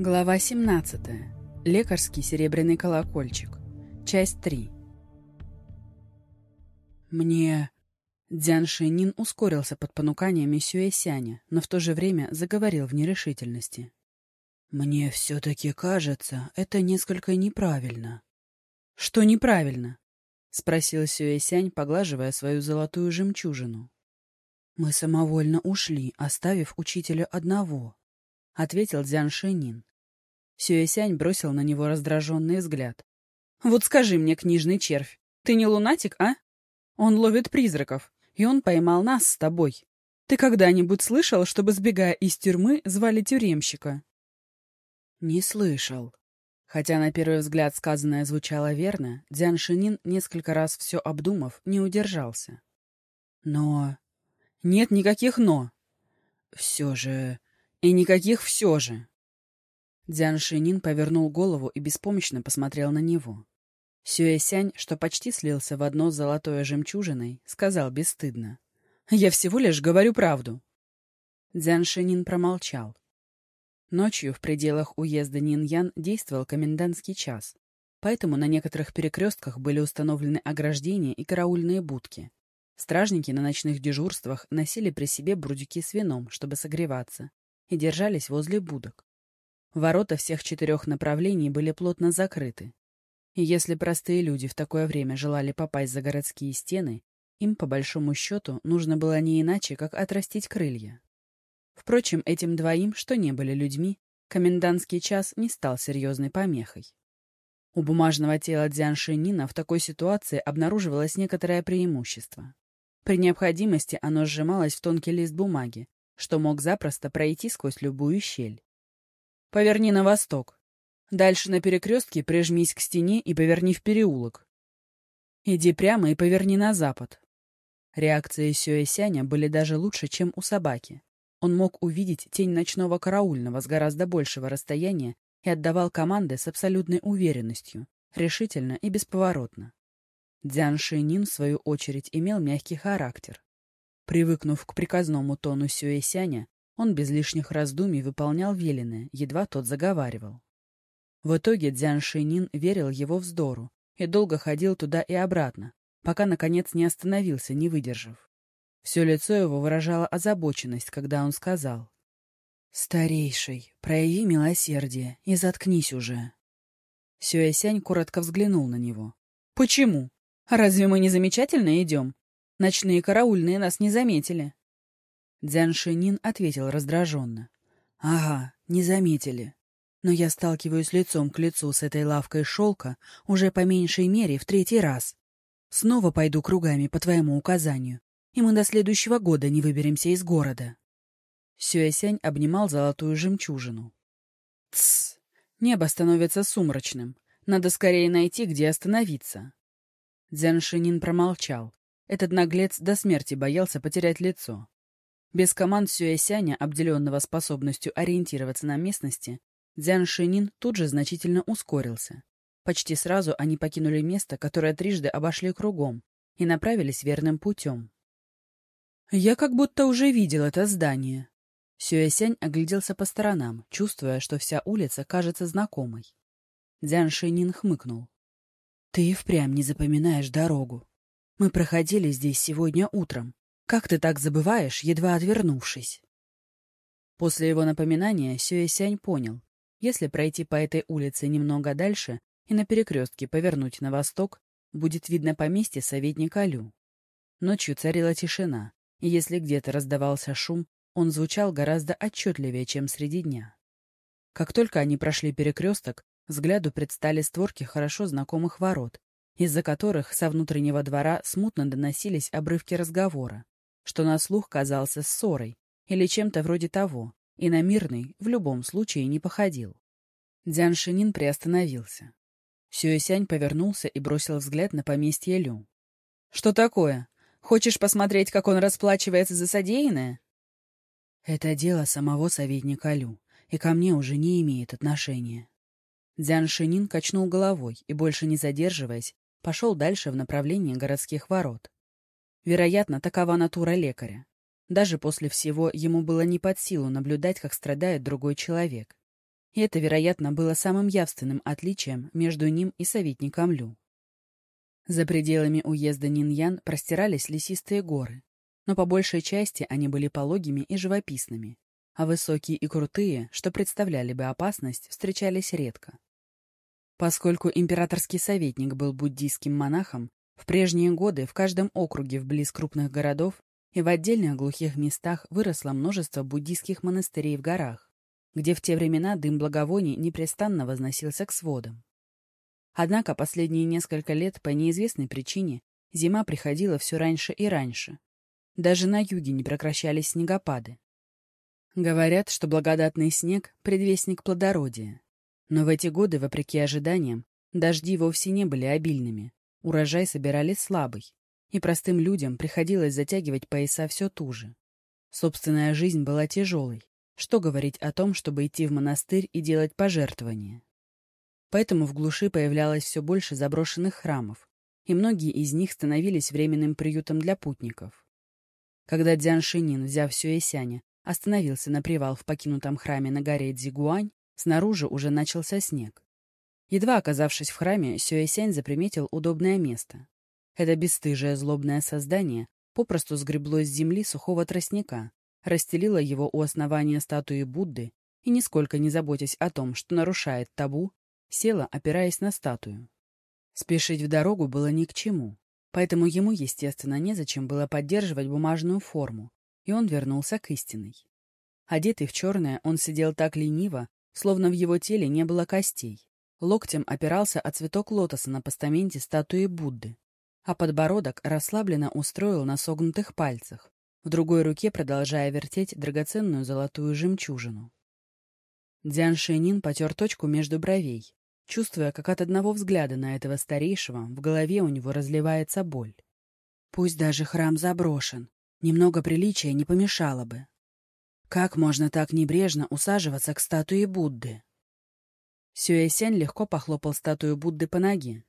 Глава 17. Лекарский серебряный колокольчик. Часть 3. Мне... Дзян Шинин ускорился под понуканиями Сюэсяня, но в то же время заговорил в нерешительности. «Мне все-таки кажется, это несколько неправильно». «Что неправильно?» — спросил Сюэсянь, поглаживая свою золотую жемчужину. «Мы самовольно ушли, оставив учителя одного», — ответил Дзян Шинин. Сюэсянь бросил на него раздраженный взгляд. «Вот скажи мне, книжный червь, ты не лунатик, а? Он ловит призраков, и он поймал нас с тобой. Ты когда-нибудь слышал, чтобы, сбегая из тюрьмы, звали тюремщика?» «Не слышал». Хотя на первый взгляд сказанное звучало верно, Дзян Шинин, несколько раз все обдумав, не удержался. «Но...» «Нет никаких «но». «Все же...» «И никаких «все же». Дзян Шинин повернул голову и беспомощно посмотрел на него. Сюэсянь, что почти слился в одно с золотой жемчужиной, сказал бесстыдно. «Я всего лишь говорю правду». Дзян Шинин промолчал. Ночью в пределах уезда Ниньян действовал комендантский час, поэтому на некоторых перекрестках были установлены ограждения и караульные будки. Стражники на ночных дежурствах носили при себе брудики с вином, чтобы согреваться, и держались возле будок. Ворота всех четырех направлений были плотно закрыты. И если простые люди в такое время желали попасть за городские стены, им, по большому счету, нужно было не иначе, как отрастить крылья. Впрочем, этим двоим, что не были людьми, комендантский час не стал серьезной помехой. У бумажного тела Дзян Шинина в такой ситуации обнаруживалось некоторое преимущество. При необходимости оно сжималось в тонкий лист бумаги, что мог запросто пройти сквозь любую щель. Поверни на восток. Дальше на перекрестке прижмись к стене и поверни в переулок. Иди прямо и поверни на запад. Реакции Сюэсяня были даже лучше, чем у собаки. Он мог увидеть тень ночного караульного с гораздо большего расстояния и отдавал команды с абсолютной уверенностью, решительно и бесповоротно. Дзян Шинин, в свою очередь, имел мягкий характер. Привыкнув к приказному тону Сюэсяня, он без лишних раздумий выполнял веленое, едва тот заговаривал. В итоге Дзян Шинин верил его вздору и долго ходил туда и обратно, пока, наконец, не остановился, не выдержав. Все лицо его выражало озабоченность, когда он сказал. «Старейший, прояви милосердие и заткнись уже». Сюэсянь коротко взглянул на него. «Почему? Разве мы не замечательно идем? Ночные караульные нас не заметили». Дзян Шинин ответил раздраженно. «Ага, не заметили. Но я сталкиваюсь лицом к лицу с этой лавкой шелка уже по меньшей мере в третий раз. Снова пойду кругами по твоему указанию, и мы до следующего года не выберемся из города». Сюэсянь обнимал золотую жемчужину. «Тссс! Небо становится сумрачным. Надо скорее найти, где остановиться». Дзян Шинин промолчал. Этот наглец до смерти боялся потерять лицо. Без команд Сюэсяня, обделенного способностью ориентироваться на местности, Дзян Шинин тут же значительно ускорился. Почти сразу они покинули место, которое трижды обошли кругом, и направились верным путем. «Я как будто уже видел это здание». Сюэсянь огляделся по сторонам, чувствуя, что вся улица кажется знакомой. Дзян Шинин хмыкнул. «Ты и впрямь не запоминаешь дорогу. Мы проходили здесь сегодня утром, как ты так забываешь, едва отвернувшись? После его напоминания Сюэсянь понял, если пройти по этой улице немного дальше и на перекрестке повернуть на восток, будет видно поместье советника Лю. Ночью царила тишина, и если где-то раздавался шум, он звучал гораздо отчетливее, чем среди дня. Как только они прошли перекресток, взгляду предстали створки хорошо знакомых ворот, из-за которых со внутреннего двора смутно доносились обрывки разговора, что на слух казался ссорой или чем-то вроде того, и на мирный в любом случае не походил. Дзян Шинин приостановился. Сюэсянь повернулся и бросил взгляд на поместье Лю. «Что такое? Хочешь посмотреть, как он расплачивается за содеянное?» «Это дело самого советника Лю, и ко мне уже не имеет отношения». Дзян Шинин качнул головой и, больше не задерживаясь, пошел дальше в направлении городских ворот. Вероятно, такова натура лекаря. Даже после всего ему было не под силу наблюдать, как страдает другой человек. и это, вероятно, было самым явственным отличием между ним и советником Лю. За пределами уезда Ниньян простирались лесистые горы, но по большей части они были пологими и живописными, а высокие и крутые, что представляли бы опасность, встречались редко. Поскольку императорский советник был буддийским монахом, в прежние годы в каждом округе вблиз крупных городов и в отдельных глухих местах выросло множество буддийских монастырей в горах, где в те времена дым благовоний непрестанно возносился к сводам. Однако последние несколько лет по неизвестной причине зима приходила все раньше и раньше, даже на юге не прекращались снегопады. Говорят, что благодатный снег — предвестник плодородия. Но в эти годы, вопреки ожиданиям, дожди вовсе не были обильными, урожай собирали слабый, и простым людям приходилось затягивать пояса все туже. Собственная жизнь была тяжелой. Что говорить о том, чтобы идти в монастырь и делать пожертвования? Поэтому в глуши появлялось все больше заброшенных храмов, и многие из них становились временным приютом для путников. Когда Дзян Шинин, взяв Сюэсяня, остановился на привал в покинутом храме на горе Дзигуань, снаружи уже начался снег. Едва оказавшись в храме, Сюэсянь заприметил удобное место. Это бесстыжее злобное создание попросту сгребло с земли сухого тростника, расстелило его у основания статуи Будды и, нисколько не заботясь о том, что нарушает табу, села, опираясь на статую. Спешить в дорогу было ни к чему. Поэтому ему, естественно, незачем было поддерживать бумажную форму, и он вернулся к истинной. Одетый в черное, он сидел так лениво, словно в его теле не было костей. Локтем опирался о цветок лотоса на постаменте статуи Будды, а подбородок расслабленно устроил на согнутых пальцах, в другой руке продолжая вертеть драгоценную золотую жемчужину. Дзян Шэнин потер точку между бровей, чувствуя, как от одного взгляда на этого старейшего в голове у него разливается боль. Пусть даже храм заброшен, немного приличия не помешало бы. Как можно так небрежно усаживаться к статуе Будды? Сюэсянь легко похлопал статую Будды по ноге.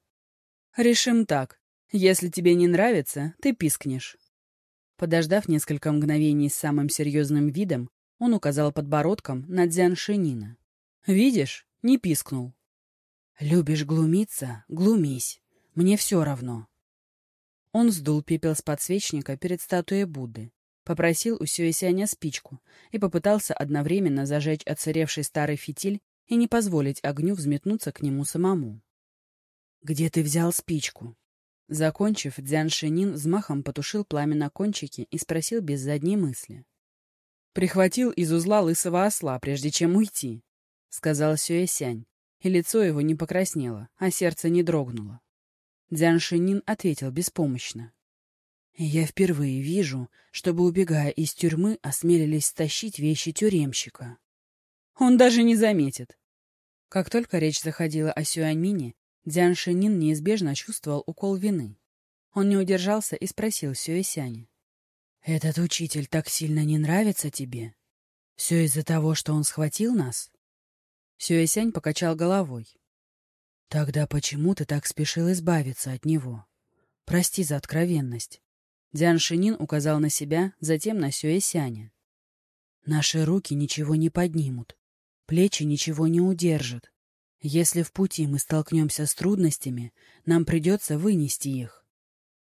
«Решим так. Если тебе не нравится, ты пискнешь». Подождав несколько мгновений с самым серьезным видом, он указал подбородком на Дзян Шинина. «Видишь, не пискнул. «Любишь глумиться? Глумись. Мне все равно». Он сдул пепел с подсвечника перед статуей Будды, попросил у Сюэсяня спичку и попытался одновременно зажечь отсыревший старый фитиль и не позволить огню взметнуться к нему самому. «Где ты взял спичку?» Закончив, Дзян Шинин взмахом потушил пламя на кончике и спросил без задней мысли. «Прихватил из узла лысого осла, прежде чем уйти», — сказал Сюэсянь, и лицо его не покраснело, а сердце не дрогнуло. Дзян Шинин ответил беспомощно. «Я впервые вижу, чтобы, убегая из тюрьмы, осмелились стащить вещи тюремщика. Он даже не заметит». Как только речь заходила о Сюаньмине, Дзян Шинин неизбежно чувствовал укол вины. Он не удержался и спросил Сюэсяня. «Этот учитель так сильно не нравится тебе? Все из-за того, что он схватил нас?» Сюэсянь покачал головой. «Тогда почему ты так спешил избавиться от него? Прости за откровенность». Дзян Шинин указал на себя, затем на Сюэсяня. «Наши руки ничего не поднимут, плечи ничего не удержат. Если в пути мы столкнемся с трудностями, нам придется вынести их.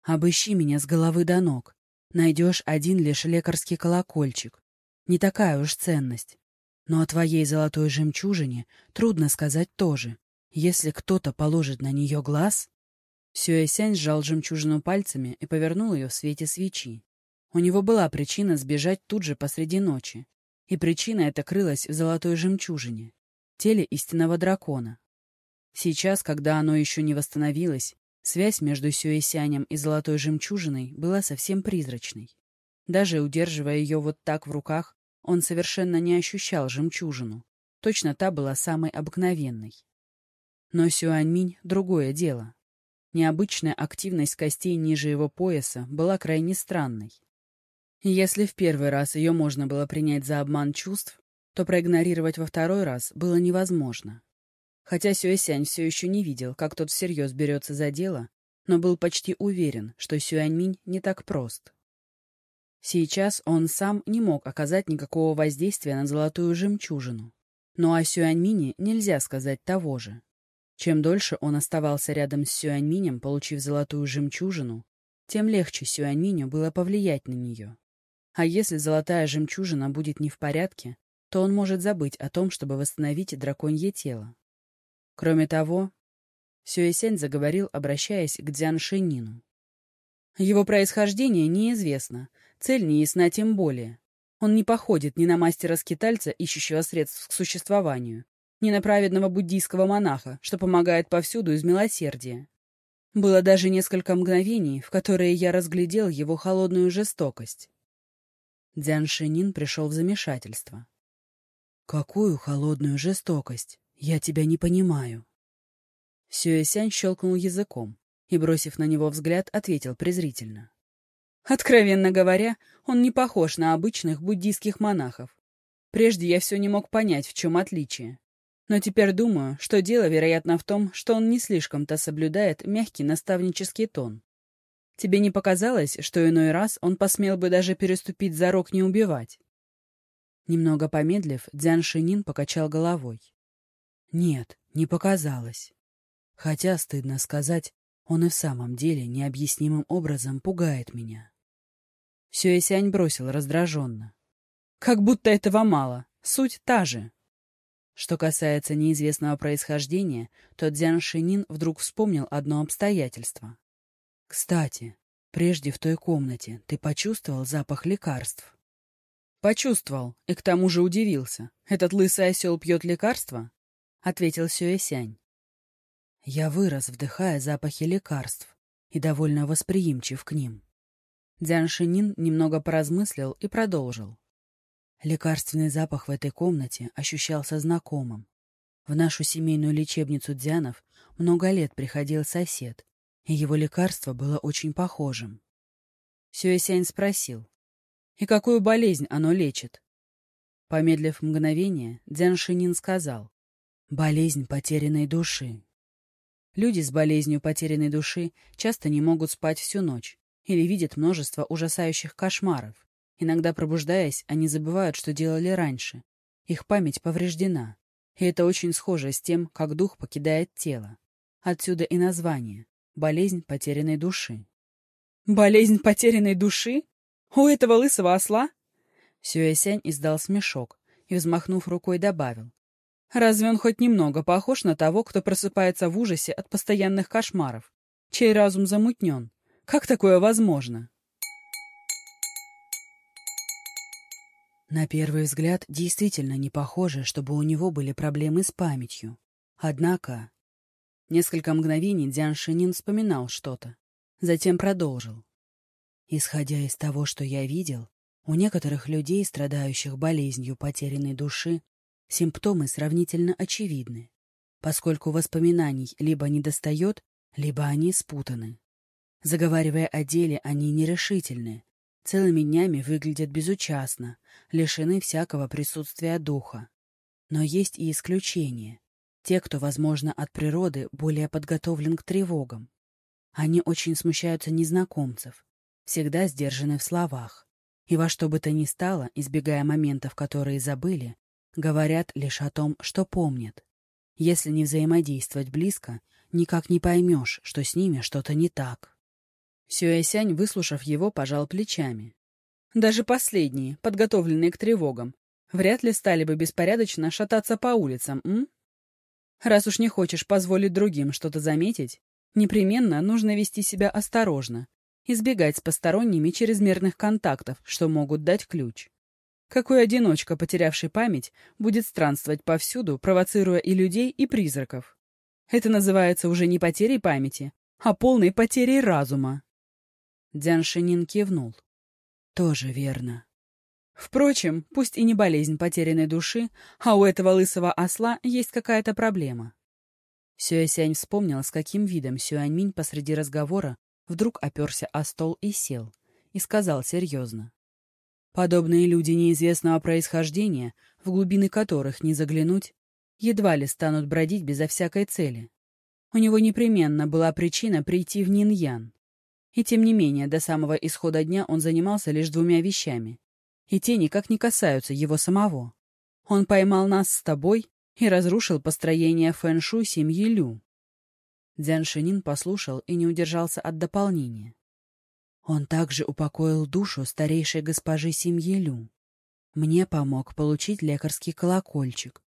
Обыщи меня с головы до ног. Найдешь один лишь лекарский колокольчик. Не такая уж ценность. Но о твоей золотой жемчужине трудно сказать тоже. Если кто-то положит на нее глаз... Сюэсянь сжал жемчужину пальцами и повернул ее в свете свечи. У него была причина сбежать тут же посреди ночи. И причина эта крылась в золотой жемчужине, теле истинного дракона. Сейчас, когда оно еще не восстановилось, связь между Сюэсянем и золотой жемчужиной была совсем призрачной. Даже удерживая ее вот так в руках, он совершенно не ощущал жемчужину. Точно та была самой обыкновенной. Но Сюаньминь — другое дело. Необычная активность костей ниже его пояса была крайне странной. Если в первый раз ее можно было принять за обман чувств, то проигнорировать во второй раз было невозможно. Хотя Сюэсянь все еще не видел, как тот всерьез берется за дело, но был почти уверен, что Сюаньминь не так прост. Сейчас он сам не мог оказать никакого воздействия на золотую жемчужину. Но о Сюаньмине нельзя сказать того же. Чем дольше он оставался рядом с Сюаньминем, получив золотую жемчужину, тем легче Сюаньминю было повлиять на нее. А если золотая жемчужина будет не в порядке, то он может забыть о том, чтобы восстановить драконье тело. Кроме того, Сюэсянь заговорил, обращаясь к Дзян Шинину. Его происхождение неизвестно, цель не ясна тем более. Он не походит ни на мастера-скитальца, ищущего средств к существованию, ни на праведного буддийского монаха, что помогает повсюду из милосердия. Было даже несколько мгновений, в которые я разглядел его холодную жестокость. Дзян Шинин пришел в замешательство. «Какую холодную жестокость? Я тебя не понимаю». Сюэсянь щелкнул языком и, бросив на него взгляд, ответил презрительно. Откровенно говоря, он не похож на обычных буддийских монахов. Прежде я все не мог понять, в чем отличие. Но теперь думаю, что дело, вероятно, в том, что он не слишком-то соблюдает мягкий наставнический тон. Тебе не показалось, что иной раз он посмел бы даже переступить за рог не убивать? Немного помедлив, Дзян Шинин покачал головой. Нет, не показалось. Хотя, стыдно сказать, он и в самом деле необъяснимым образом пугает меня. Сюэсянь бросил раздраженно. «Как будто этого мало. Суть та же». Что касается неизвестного происхождения, то Дзян Шинин вдруг вспомнил одно обстоятельство. «Кстати, прежде в той комнате ты почувствовал запах лекарств?» «Почувствовал, и к тому же удивился. Этот лысый осел пьет лекарства?» — ответил Сюэсянь. «Я вырос, вдыхая запахи лекарств, и довольно восприимчив к ним. Дзян Шинин немного поразмыслил и продолжил. Лекарственный запах в этой комнате ощущался знакомым. В нашу семейную лечебницу Дзянов много лет приходил сосед, его лекарство было очень похожим. Сюэсянь спросил, «И какую болезнь оно лечит?» Помедлив мгновение, Дзян Шинин сказал, «Болезнь потерянной души». Люди с болезнью потерянной души часто не могут спать всю ночь, или видят множество ужасающих кошмаров. Иногда пробуждаясь, они забывают, что делали раньше. Их память повреждена. И это очень схоже с тем, как дух покидает тело. Отсюда и название — болезнь потерянной души. «Болезнь потерянной души? У этого лысого осла?» Сюэсянь издал смешок и, взмахнув рукой, добавил. «Разве он хоть немного похож на того, кто просыпается в ужасе от постоянных кошмаров, чей разум замутнен, как такое возможно? На первый взгляд, действительно не похоже, чтобы у него были проблемы с памятью. Однако... Несколько мгновений Дзян Шинин вспоминал что-то. Затем продолжил. Исходя из того, что я видел, у некоторых людей, страдающих болезнью потерянной души, симптомы сравнительно очевидны, поскольку воспоминаний либо недостает, либо они спутаны. Заговаривая о деле, они нерешительны. Целыми днями выглядят безучастно, лишены всякого присутствия духа. Но есть и исключения. Те, кто, возможно, от природы более подготовлен к тревогам. Они очень смущаются незнакомцев, всегда сдержаны в словах. И во что бы то ни стало, избегая моментов, которые забыли, говорят лишь о том, что помнят. Если не взаимодействовать близко, никак не поймешь, что с ними что-то не так. Сюэсянь, выслушав его, пожал плечами. Даже последние, подготовленные к тревогам, вряд ли стали бы беспорядочно шататься по улицам, м? Раз уж не хочешь позволить другим что-то заметить, непременно нужно вести себя осторожно, избегать с посторонними чрезмерных контактов, что могут дать ключ. Какой одиночка, потерявший память, будет странствовать повсюду, провоцируя и людей, и призраков? Это называется уже не потерей памяти, а полной потерей разума. Дзян Шинин кивнул. Тоже верно. Впрочем, пусть и не болезнь потерянной души, а у этого лысого осла есть какая-то проблема. Сюэсянь вспомнил, с каким видом Сюаньминь посреди разговора вдруг оперся о стол и сел, и сказал серьезно. Подобные люди неизвестного происхождения, в глубины которых не заглянуть, едва ли станут бродить безо всякой цели. У него непременно была причина прийти в Ниньян. И тем не менее, до самого исхода дня он занимался лишь двумя вещами. И те никак не касаются его самого. Он поймал нас с тобой и разрушил построение фэншу семьи Лю. Дзян Шинин послушал и не удержался от дополнения. Он также упокоил душу старейшей госпожи семьи Лю. Мне помог получить лекарский колокольчик.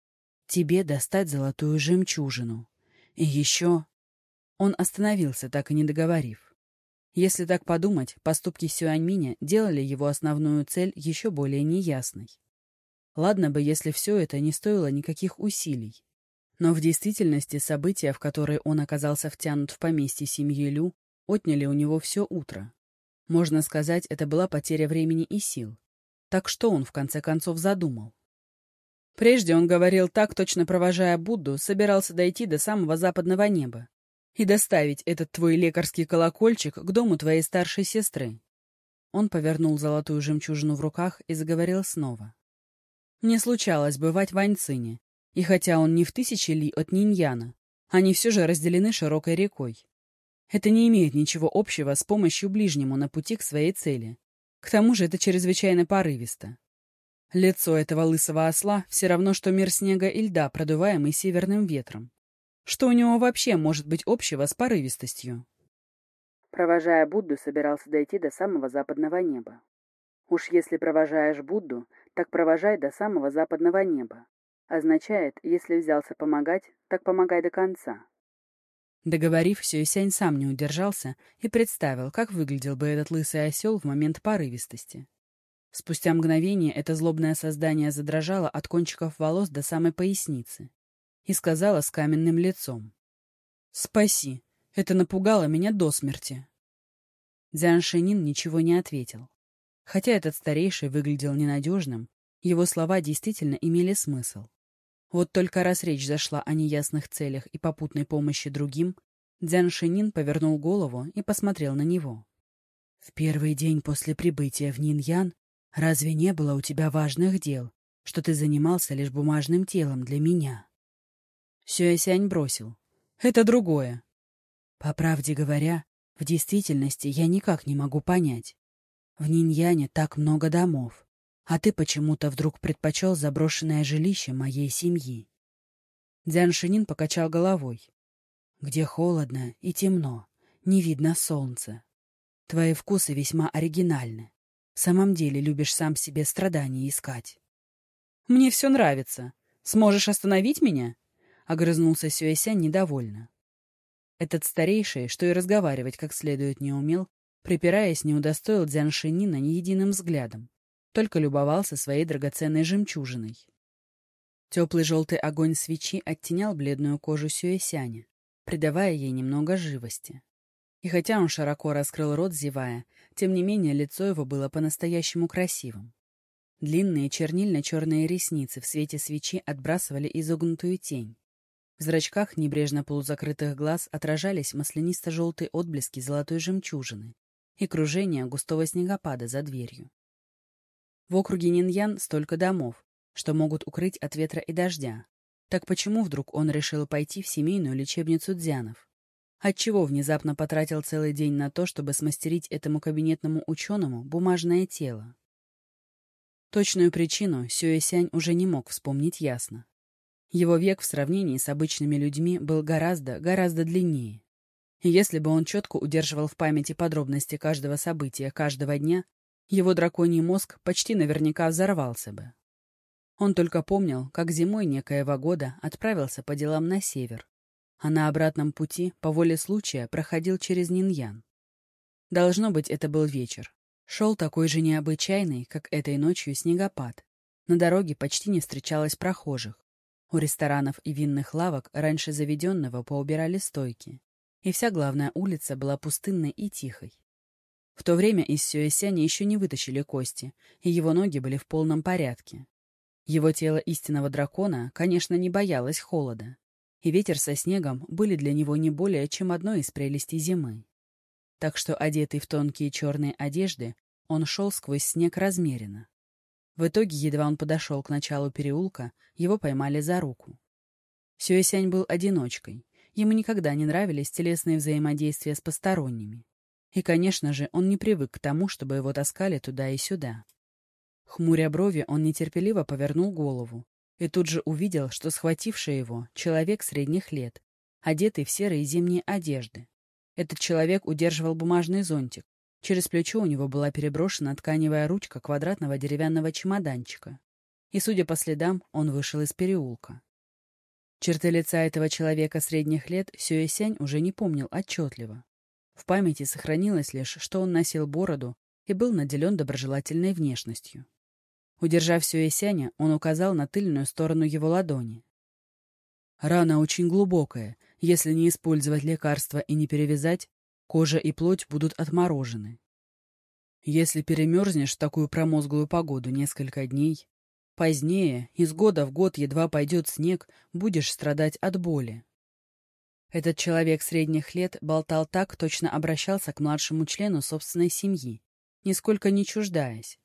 Тебе достать золотую жемчужину. И еще... Он остановился, так и не договорив. Если так подумать, поступки Сюаньминя делали его основную цель еще более неясной. Ладно бы, если все это не стоило никаких усилий. Но в действительности события, в которые он оказался втянут в поместье семьи Лю, отняли у него все утро. Можно сказать, это была потеря времени и сил. Так что он, в конце концов, задумал? Прежде он говорил так, точно провожая Будду, собирался дойти до самого западного неба и доставить этот твой лекарский колокольчик к дому твоей старшей сестры. Он повернул золотую жемчужину в руках и заговорил снова. Мне случалось бывать в Аньцине, и хотя он не в тысячи ли от Ниньяна, они все же разделены широкой рекой. Это не имеет ничего общего с помощью ближнему на пути к своей цели. К тому же это чрезвычайно порывисто. Лицо этого лысого осла все равно, что мир снега и льда, продуваемый северным ветром. Что у него вообще может быть общего с порывистостью? Провожая Будду, собирался дойти до самого западного неба. Уж если провожаешь Будду, так провожай до самого западного неба. Означает, если взялся помогать, так помогай до конца. Договорив, Сюэсянь сам не удержался и представил, как выглядел бы этот лысый осел в момент порывистости. Спустя мгновение это злобное создание задрожало от кончиков волос до самой поясницы и сказала с каменным лицом. «Спаси! Это напугало меня до смерти!» Дзян ничего не ответил. Хотя этот старейший выглядел ненадежным, его слова действительно имели смысл. Вот только раз речь зашла о неясных целях и попутной помощи другим, Дзян повернул голову и посмотрел на него. «В первый день после прибытия в Ниньян разве не было у тебя важных дел, что ты занимался лишь бумажным телом для меня?» Сюэсянь бросил. «Это другое». «По правде говоря, в действительности я никак не могу понять. В Ниньяне так много домов а ты почему-то вдруг предпочел заброшенное жилище моей семьи. Дзян Шинин покачал головой. Где холодно и темно, не видно солнца. Твои вкусы весьма оригинальны. В самом деле любишь сам себе страдания искать. Мне все нравится. Сможешь остановить меня? Огрызнулся Сюэсянь недовольно. Этот старейший, что и разговаривать как следует не умел, припираясь, не удостоил Дзян Шинина ни единым взглядом только любовался своей драгоценной жемчужиной. Теплый желтый огонь свечи оттенял бледную кожу Сюэсяня, придавая ей немного живости. И хотя он широко раскрыл рот, зевая, тем не менее лицо его было по-настоящему красивым. Длинные чернильно-черные ресницы в свете свечи отбрасывали изогнутую тень. В зрачках небрежно полузакрытых глаз отражались маслянисто-желтые отблески золотой жемчужины и кружение густого снегопада за дверью. В округе Ниньян столько домов, что могут укрыть от ветра и дождя. Так почему вдруг он решил пойти в семейную лечебницу Дзянов? Отчего внезапно потратил целый день на то, чтобы смастерить этому кабинетному ученому бумажное тело? Точную причину Сюэсянь уже не мог вспомнить ясно. Его век в сравнении с обычными людьми был гораздо, гораздо длиннее. Если бы он четко удерживал в памяти подробности каждого события каждого дня, его драконий мозг почти наверняка взорвался бы. Он только помнил, как зимой некоего года отправился по делам на север, а на обратном пути, по воле случая, проходил через Ниньян. Должно быть, это был вечер. Шел такой же необычайный, как этой ночью, снегопад. На дороге почти не встречалось прохожих. У ресторанов и винных лавок раньше заведенного поубирали стойки. И вся главная улица была пустынной и тихой. В то время из Сюэсяня еще не вытащили кости, и его ноги были в полном порядке. Его тело истинного дракона, конечно, не боялось холода, и ветер со снегом были для него не более чем одной из прелестей зимы. Так что, одетый в тонкие черные одежды, он шел сквозь снег размеренно. В итоге, едва он подошел к началу переулка, его поймали за руку. Сюэсянь был одиночкой. Ему никогда не нравились телесные взаимодействия с посторонними. И, конечно же, он не привык к тому, чтобы его таскали туда и сюда. Хмуря брови, он нетерпеливо повернул голову, И тут же увидел, что схвативший его человек средних лет, одетый в серые зимние одежды. Этот человек удерживал бумажный зонтик. Через плечо у него была переброшена тканевая ручка квадратного деревянного чемоданчика. И, судя по следам, он вышел из переулка. Черты лица этого человека средних лет Сюэсянь уже не помнил отчетливо. В памяти сохранилось лишь, что он носил бороду и был наделен доброжелательной внешностью. Удержав Сюэсяня, он указал на тыльную сторону его ладони. «Рана очень глубокая. Если не использовать лекарства и не перевязать, кожа и плоть будут отморожены. Если перемерзнешь в такую промозглую погоду несколько дней, Позднее, из года в год едва пойдет снег, будешь страдать от боли. Этот человек средних лет болтал так, точно обращался к младшему члену собственной семьи, нисколько не чуждаясь.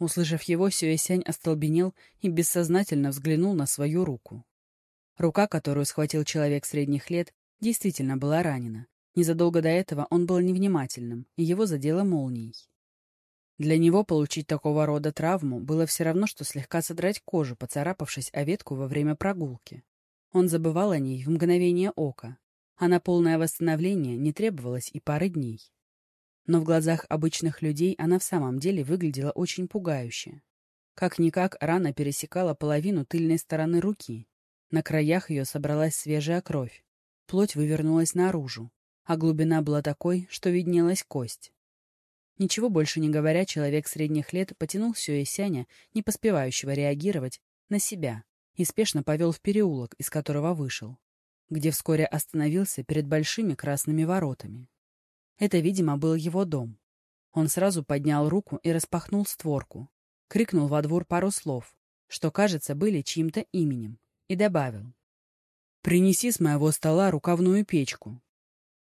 Услышав его, Сюэсянь остолбенел и бессознательно взглянул на свою руку. Рука, которую схватил человек средних лет, действительно была ранена. Незадолго до этого он был невнимательным, и его задело молнией. Для него получить такого рода травму было все равно, что слегка содрать кожу, поцарапавшись о ветку во время прогулки. Он забывал о ней в мгновение ока, а на полное восстановление не требовалось и пары дней. Но в глазах обычных людей она в самом деле выглядела очень пугающе. Как-никак рана пересекала половину тыльной стороны руки. На краях ее собралась свежая кровь. Плоть вывернулась наружу, а глубина была такой, что виднелась кость. Ничего больше не говоря, человек средних лет потянул Сюэсяня, не поспевающего реагировать, на себя и спешно повел в переулок, из которого вышел, где вскоре остановился перед большими красными воротами. Это, видимо, был его дом. Он сразу поднял руку и распахнул створку, крикнул во двор пару слов, что, кажется, были чьим-то именем, и добавил. «Принеси с моего стола рукавную печку».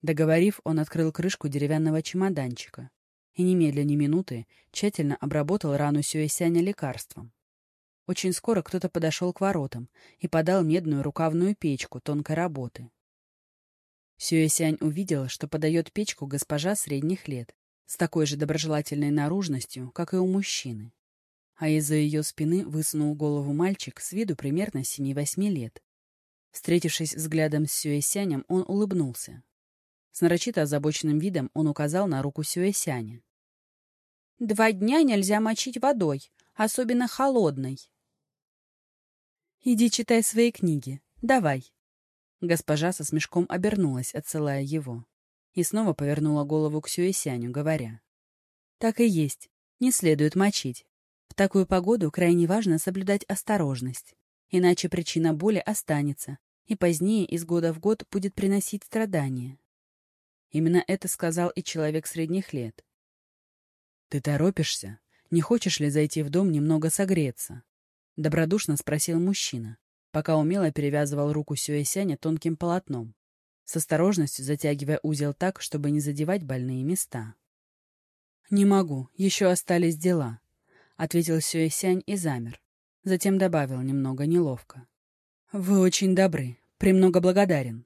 Договорив, он открыл крышку деревянного чемоданчика и немедля ни минуты тщательно обработал рану Сюэсяня лекарством. Очень скоро кто-то подошел к воротам и подал медную рукавную печку тонкой работы. Сюэсянь увидел, что подает печку госпожа средних лет, с такой же доброжелательной наружностью, как и у мужчины. А из-за ее спины высунул голову мальчик с виду примерно семи-восьми лет. Встретившись взглядом с Сюэсянем, он улыбнулся. С нарочито озабоченным видом он указал на руку Сюэсяня. Два дня нельзя мочить водой, особенно холодной. Иди читай свои книги. Давай. Госпожа со смешком обернулась, отсылая его. И снова повернула голову к Сюэсяню, говоря. Так и есть. Не следует мочить. В такую погоду крайне важно соблюдать осторожность. Иначе причина боли останется, и позднее из года в год будет приносить страдания. Именно это сказал и человек средних лет. «Ты торопишься? Не хочешь ли зайти в дом немного согреться?» Добродушно спросил мужчина, пока умело перевязывал руку Сюэсяня тонким полотном, с осторожностью затягивая узел так, чтобы не задевать больные места. «Не могу, еще остались дела», — ответил Сюэсянь и замер. Затем добавил немного неловко. «Вы очень добры, премного благодарен».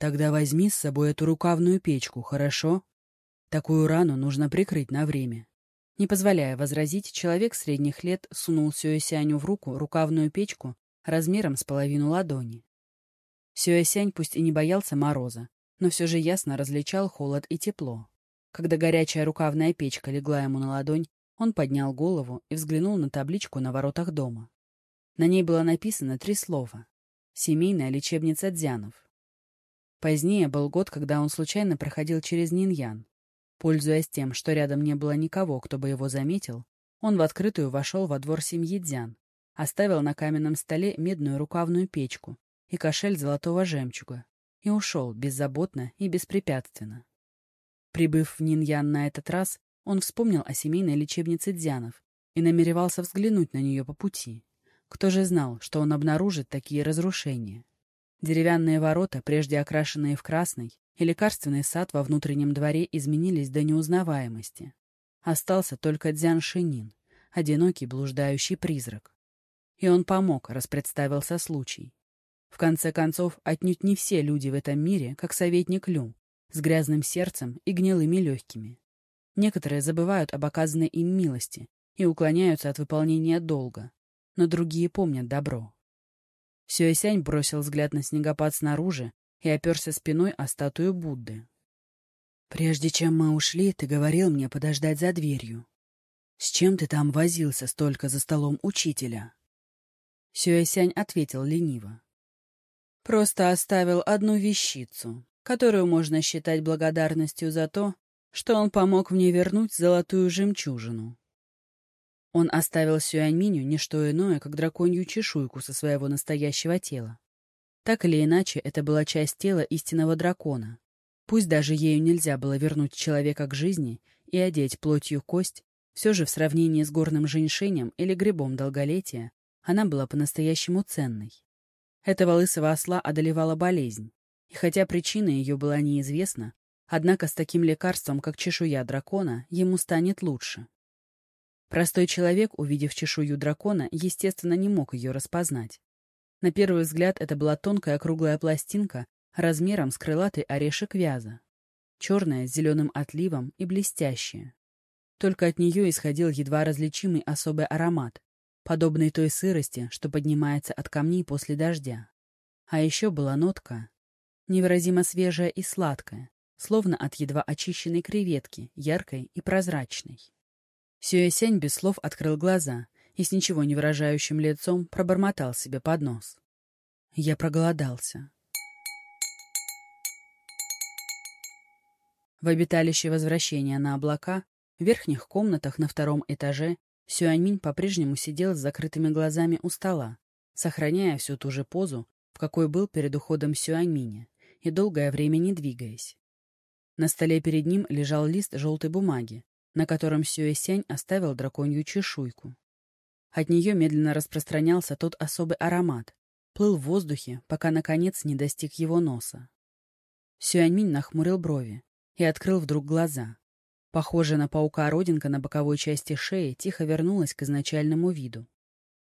«Тогда возьми с собой эту рукавную печку, хорошо?» Такую рану нужно прикрыть на время. Не позволяя возразить, человек средних лет сунул Сюэсяню в руку рукавную печку размером с половину ладони. Сюэсянь пусть и не боялся мороза, но все же ясно различал холод и тепло. Когда горячая рукавная печка легла ему на ладонь, он поднял голову и взглянул на табличку на воротах дома. На ней было написано три слова. «Семейная лечебница Дзянов». Позднее был год, когда он случайно проходил через Ниньян. Пользуясь тем, что рядом не было никого, кто бы его заметил, он в открытую вошел во двор семьи Дзян, оставил на каменном столе медную рукавную печку и кошель золотого жемчуга и ушел беззаботно и беспрепятственно. Прибыв в Ниньян на этот раз, он вспомнил о семейной лечебнице Дзянов и намеревался взглянуть на нее по пути. Кто же знал, что он обнаружит такие разрушения? Деревянные ворота, прежде окрашенные в красный, и лекарственный сад во внутреннем дворе изменились до неузнаваемости. Остался только Дзян Шинин, одинокий блуждающий призрак. И он помог, раз представился случай. В конце концов, отнюдь не все люди в этом мире, как советник Лю, с грязным сердцем и гнилыми легкими. Некоторые забывают об оказанной им милости и уклоняются от выполнения долга. но другие помнят добро. Сюэсянь бросил взгляд на снегопад снаружи и оперся спиной о статую Будды. «Прежде чем мы ушли, ты говорил мне подождать за дверью. С чем ты там возился столько за столом учителя?» Сюэсянь ответил лениво. «Просто оставил одну вещицу, которую можно считать благодарностью за то, что он помог мне вернуть золотую жемчужину. Он оставил Сюаньминю не что иное, как драконью чешуйку со своего настоящего тела. Так или иначе, это была часть тела истинного дракона. Пусть даже ею нельзя было вернуть человека к жизни и одеть плотью кость, все же в сравнении с горным женьшенем или грибом долголетия она была по-настоящему ценной. Этого лысого осла одолевала болезнь, и хотя причина ее была неизвестна, однако с таким лекарством, как чешуя дракона, ему станет лучше. Простой человек, увидев чешую дракона, естественно, не мог ее распознать. На первый взгляд это была тонкая круглая пластинка размером с крылатый орешек вяза. Черная, с зеленым отливом и блестящая. Только от нее исходил едва различимый особый аромат, подобный той сырости, что поднимается от камней после дождя. А еще была нотка, невыразимо свежая и сладкая, словно от едва очищенной креветки, яркой и прозрачной. Сюэсянь без слов открыл глаза и с ничего не выражающим лицом пробормотал себе под нос. Я проголодался. В обиталище возвращения на облака, в верхних комнатах на втором этаже, Сюаньминь по-прежнему сидел с закрытыми глазами у стола, сохраняя всю ту же позу, в какой был перед уходом Сюаньминя, и долгое время не двигаясь. На столе перед ним лежал лист желтой бумаги, на котором Сюэсянь оставил драконью чешуйку. От нее медленно распространялся тот особый аромат, плыл в воздухе, пока, наконец, не достиг его носа. Сюаньминь нахмурил брови и открыл вдруг глаза. Похожая на паука родинка на боковой части шеи тихо вернулась к изначальному виду.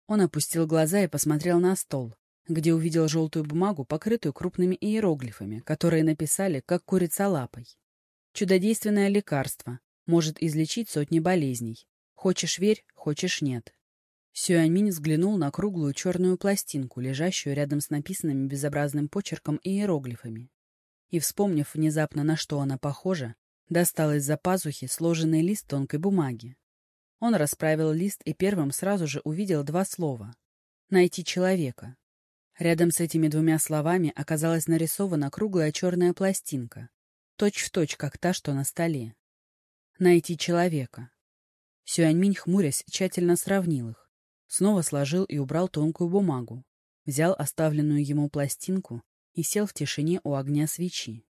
Он опустил глаза и посмотрел на стол, где увидел желтую бумагу, покрытую крупными иероглифами, которые написали, как курица лапой. Чудодейственное лекарство, может излечить сотни болезней. Хочешь — верь, хочешь — нет. Сюаньминь взглянул на круглую черную пластинку, лежащую рядом с написанными безобразным почерком иероглифами. И, вспомнив внезапно, на что она похожа, достал из-за пазухи сложенный лист тонкой бумаги. Он расправил лист и первым сразу же увидел два слова «найти человека». Рядом с этими двумя словами оказалась нарисована круглая черная пластинка, точь-в-точь, точь, как та, что на столе. Найти человека. Сюаньминь, хмурясь, тщательно сравнил их. Снова сложил и убрал тонкую бумагу. Взял оставленную ему пластинку и сел в тишине у огня свечи.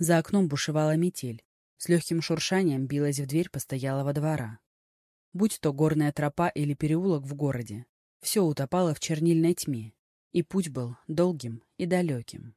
За окном бушевала метель. С легким шуршанием билась в дверь постоялого двора. Будь то горная тропа или переулок в городе, все утопало в чернильной тьме, и путь был долгим и далеким.